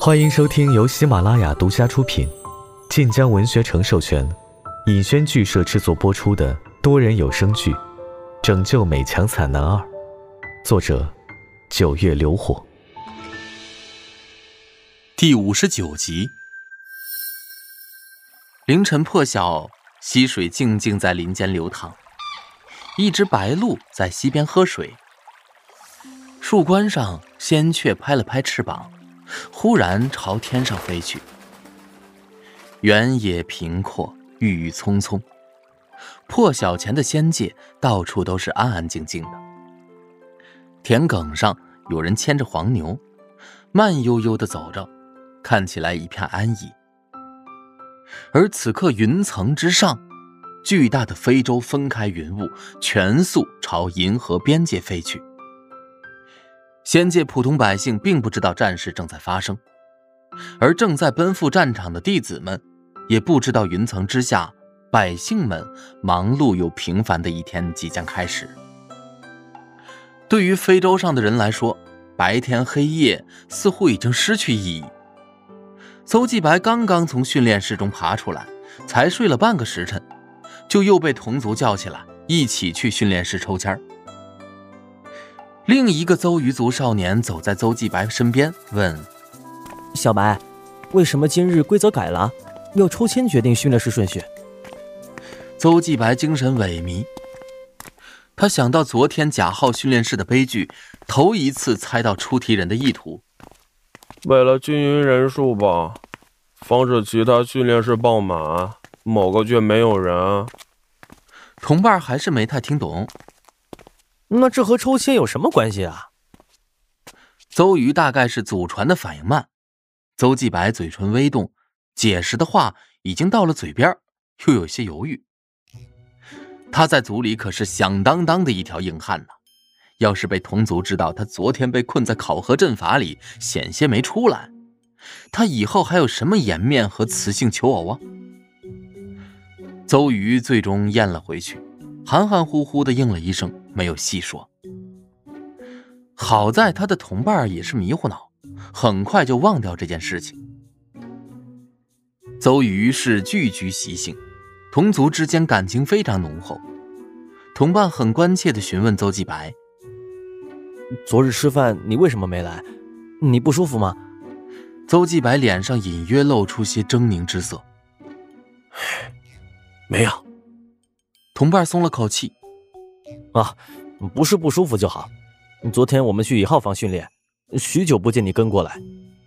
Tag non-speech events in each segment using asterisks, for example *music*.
欢迎收听由喜马拉雅独家出品、晋江文学城授权、尹轩剧社制作播出的多人有声剧《拯救美强惨男二》，作者：九月流火，第五十九集。凌晨破晓，溪水静静在林间流淌，一只白鹭在溪边喝水。树冠上，仙雀拍了拍翅膀，忽然朝天上飞去。原野平阔，郁郁葱葱。破晓前的仙界，到处都是安安静静的。田埂上有人牵着黄牛，慢悠悠的走着，看起来一片安逸。而此刻，云层之上，巨大的非洲分开云雾，全速朝银河边界飞去。仙界普通百姓并不知道战事正在发生，而正在奔赴战场的弟子们，也不知道云层之下百姓们忙碌又平凡的一天即将开始。对于非洲上的人来说，白天黑夜似乎已经失去意义。邹继白刚刚从训练室中爬出来，才睡了半个时辰，就又被同族叫起来，一起去训练室抽签。另一个邹鱼族少年走在邹继白身边，问：“小白，为什么今日规则改了？要抽签决定训练师顺序？”邹继白精神萎靡，他想到昨天贾浩训练室的悲剧，头一次猜到出题人的意图。为了均匀人数吧，防止其他训练室爆满，某个却没有人。同伴还是没太听懂。那这和抽签有什么关系啊？邹瑜大概是祖传的反应慢，邹继白嘴唇微动，解释的话已经到了嘴边，又有些犹豫。他在族里可是响当当的一条硬汉呢，要是被同族知道他昨天被困在考核阵法里，险些没出来，他以后还有什么颜面和雌性求偶啊？邹瑜最终咽了回去。含含糊糊的应了一声，没有细说。好在他的同伴也是迷糊脑，很快就忘掉这件事情。邹瑜是聚居习性，同族之间感情非常浓厚。同伴很关切的询问邹继白：“昨日吃饭你为什么没来？你不舒服吗？”邹继白脸上隐约露出些狰狞之色：“没有。”同伴松了口气，啊，不是不舒服就好。昨天我们去一号房训练，许久不见你跟过来，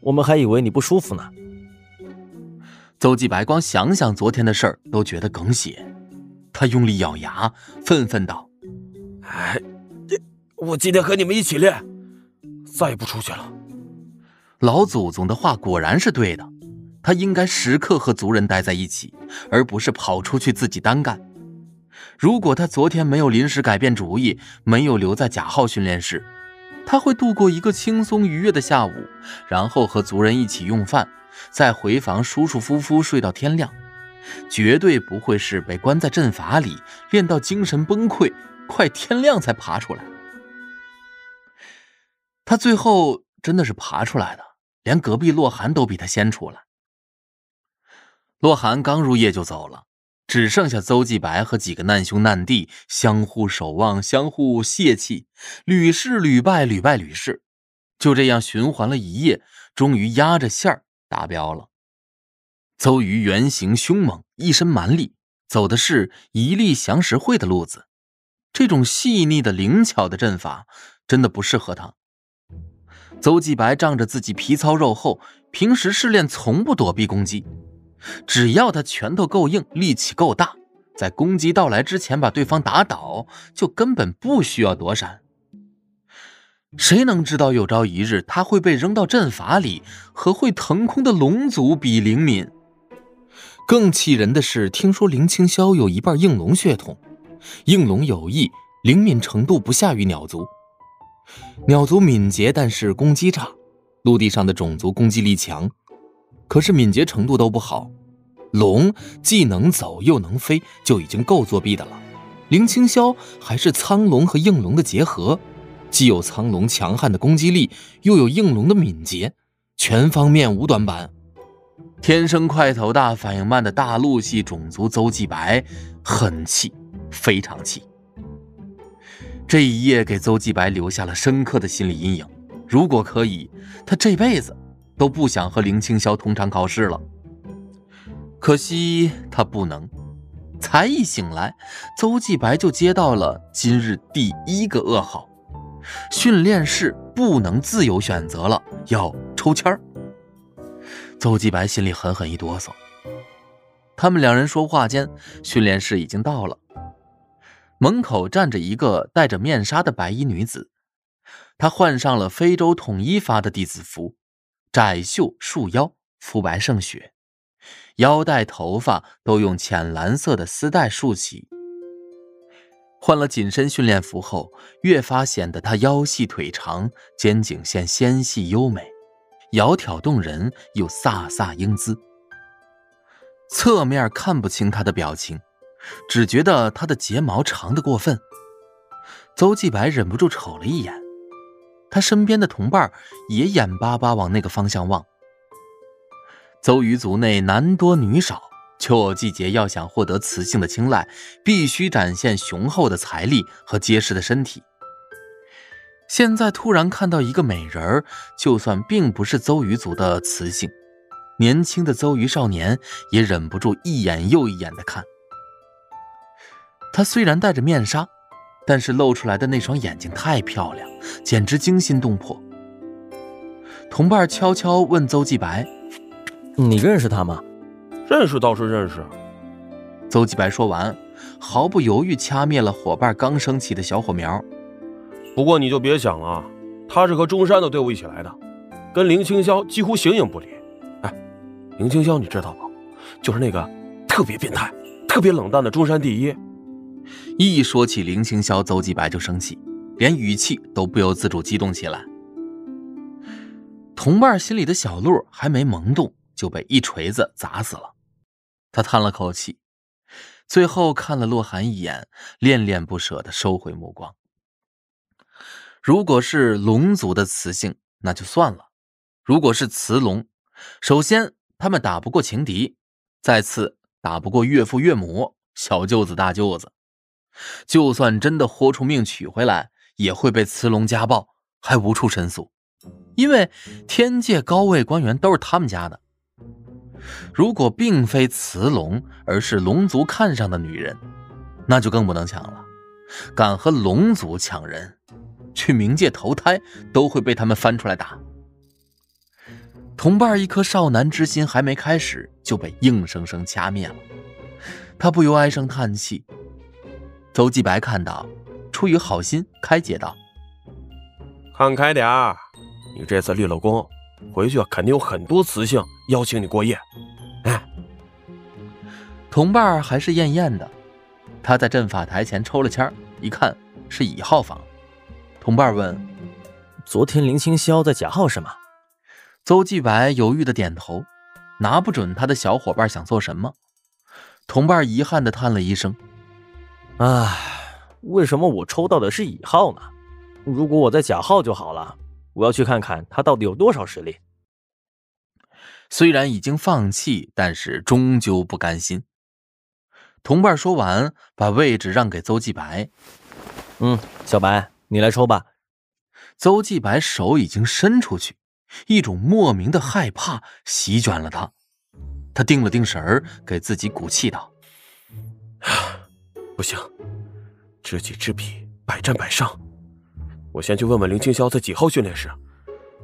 我们还以为你不舒服呢。邹继白光想想昨天的事儿都觉得哽血，他用力咬牙，愤愤道：“哎，我今天和你们一起练，再也不出去了。”老祖宗的话果然是对的，他应该时刻和族人待在一起，而不是跑出去自己单干。如果他昨天没有临时改变主意，没有留在贾浩训练室，他会度过一个轻松愉悦的下午，然后和族人一起用饭，再回房舒舒服服睡到天亮，绝对不会是被关在阵法里练到精神崩溃，快天亮才爬出来。他最后真的是爬出来的，连隔壁洛寒都比他先出来。洛寒刚入夜就走了。只剩下邹继白和几个难兄难弟相互守望，相互泄气，屡试屡败，屡败屡试，就这样循环了一夜，终于压着线儿达标了。邹瑜原形凶猛，一身蛮力，走的是一力降十会的路子。这种细腻的灵巧的阵法，真的不适合他。邹继白仗着自己皮糙肉厚，平时试炼从不躲避攻击。只要他拳头够硬，力气够大，在攻击到来之前把对方打倒，就根本不需要躲闪。谁能知道有朝一日他会被扔到阵法里，和会腾空的龙族比灵敏？更气人的是，听说林清霄有一半应龙血统，应龙有翼，灵敏程度不下于鸟族。鸟族敏捷，但是攻击差，陆地上的种族攻击力强。可是敏捷程度都不好，龙既能走又能飞，就已经够作弊的了。林清霄还是苍龙和应龙的结合，既有苍龙强悍的攻击力，又有应龙的敏捷，全方面无短板。天生块头大、反应慢的大陆系种族邹继白很气，非常气。这一夜给邹继白留下了深刻的心理阴影。如果可以，他这辈子都不想和林青霄同场考试了。可惜他不能。才一醒来，邹继白就接到了今日第一个噩耗：训练室不能自由选择了，要抽签儿。邹继白心里狠狠一哆嗦。他们两人说话间，训练室已经到了。门口站着一个戴着面纱的白衣女子，她换上了非洲统一发的弟子服，窄袖束腰，肤白胜雪。腰带、头发都用浅蓝色的丝带束起。换了紧身训练服后，越发显得她腰细腿长，肩颈线纤细优美，窈窕动人又飒飒英姿。侧面看不清她的表情，只觉得她的睫毛长得过分。邹继白忍不住瞅了一眼，他身边的同伴也眼巴巴往那个方向望。邹鱼族内男多女少，秋偶季节要想获得雌性的青睐，必须展现雄厚的财力和结实的身体。现在突然看到一个美人儿，就算并不是邹鱼族的雌性，年轻的邹鱼少年也忍不住一眼又一眼的看。他虽然戴着面纱，但是露出来的那双眼睛太漂亮，简直惊心动魄。同伴悄悄问邹继白。你认识他吗？认识倒是认识。邹继白说完，毫不犹豫掐灭了伙伴刚升起的小火苗。不过你就别想了，他是和中山的队伍一起来的，跟林青霄几乎形影不离。哎，林青霄你知道吗？就是那个特别变态、特别冷淡的中山第一。一说起林青霄，邹继白就生气，连语气都不由自主激动起来。同伴心里的小鹿还没萌动。就被一锤子砸死了，他叹了口气，最后看了洛寒一眼，恋恋不舍的收回目光。如果是龙族的雌性，那就算了；如果是雌龙，首先他们打不过情敌，再次打不过岳父岳母、小舅子大舅子，就算真的豁出命娶回来，也会被雌龙家暴，还无处申诉，因为天界高位官员都是他们家的。如果并非雌龙，而是龙族看上的女人，那就更不能抢了。敢和龙族抢人，去冥界投胎都会被他们翻出来打。同伴一颗少男之心还没开始，就被硬生生掐灭了。他不由唉声叹气。邹继白看到，出于好心开解道：“看开点儿，你这次立了功。”回去肯定有很多雌性邀请你过夜，哎，同伴还是艳艳的。他在阵法台前抽了签一看是乙号房。同伴问：“昨天林青霄在甲号是吗？”邹继白犹豫的点头，拿不准他的小伙伴想做什么。同伴遗憾的叹了一声：“唉，为什么我抽到的是乙号呢？如果我在甲号就好了。”我要去看看他到底有多少实力。虽然已经放弃，但是终究不甘心。同伴说完，把位置让给邹继白。嗯，小白，你来抽吧。邹继白手已经伸出去，一种莫名的害怕席卷了他。他定了定神儿，给自己鼓气道：“ *laughs* 不行，知己知彼，百战百胜。”我先去问问林青霄在几号训练室。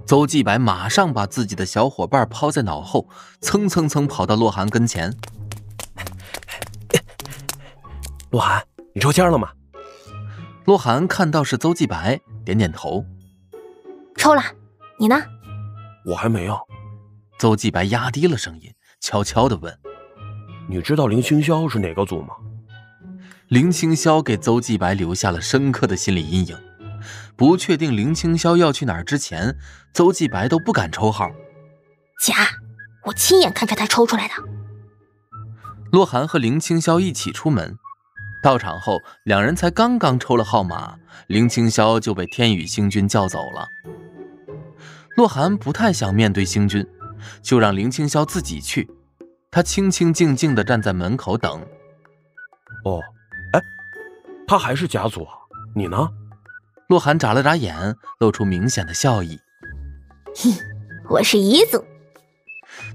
邹继白马上把自己的小伙伴抛在脑后，蹭蹭蹭跑到洛寒跟前。洛寒，你抽签了吗？洛寒看到是邹继白，点点头。抽了，你呢？我还没有。邹继白压低了声音，悄悄的问：“你知道林青霄是哪个组吗？”林青霄给邹继白留下了深刻的心理阴影。不确定林青霄要去哪儿之前，邹继白都不敢抽号。假，我亲眼看着他抽出来的。洛寒和林青霄一起出门，到场后，两人才刚刚抽了号码，林青霄就被天宇星君叫走了。洛寒不太想面对星君，就让林青霄自己去。他清清静静地站在门口等。哦，哎，他还是甲组啊？你呢？洛寒眨了眨眼，露出明显的笑意。哼，我是乙组。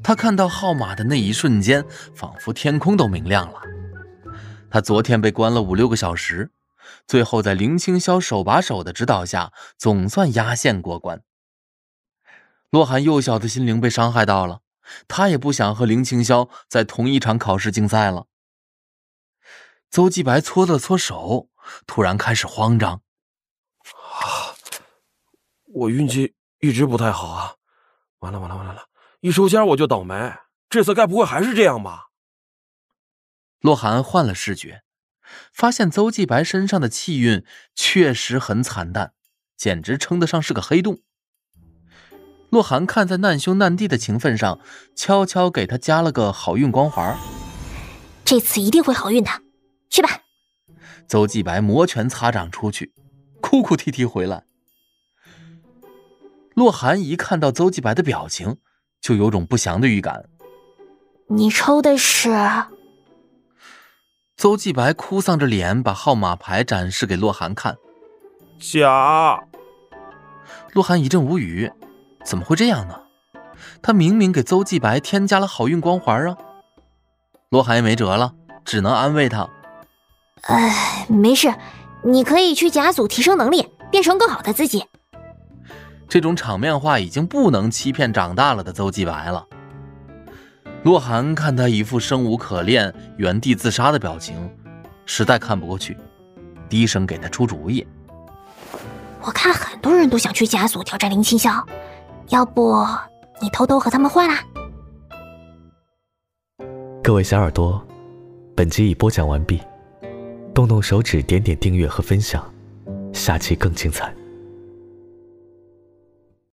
他看到号码的那一瞬间，仿佛天空都明亮了。他昨天被关了五六个小时，最后在林青霄手把手的指导下，总算压线过关。洛寒幼小的心灵被伤害到了，他也不想和林青霄在同一场考试竞赛了。邹继白搓了搓手，突然开始慌张。啊，我运气一直不太好啊！完了完了完了了，一抽签我就倒霉，这次该不会还是这样吧？洛寒换了视觉，发现邹继白身上的气运确实很惨淡，简直称得上是个黑洞。洛寒看在难兄难弟的情分上，悄悄给他加了个好运光环。这次一定会好运的，去吧。邹继白摩拳擦掌出去，哭哭啼啼回来。洛寒一看到邹继白的表情，就有种不祥的预感。你抽的是？邹继白哭丧着脸，把号码牌展示给洛寒看。假。洛寒一阵无语，怎么会这样呢？他明明给邹继白添加了好运光环啊！洛寒也没辙了，只能安慰他：“哎，没事，你可以去甲组提升能力，变成更好的自己。”这种场面话已经不能欺骗长大了的邹继白了。洛寒看他一副生无可恋、原地自杀的表情，实在看不过去，低声给他出主意：“我看很多人都想去甲组挑战林青霄，要不你偷偷和他们换啦？”各位小耳朵，本集已播讲完毕，动动手指点点订阅和分享，下期更精彩。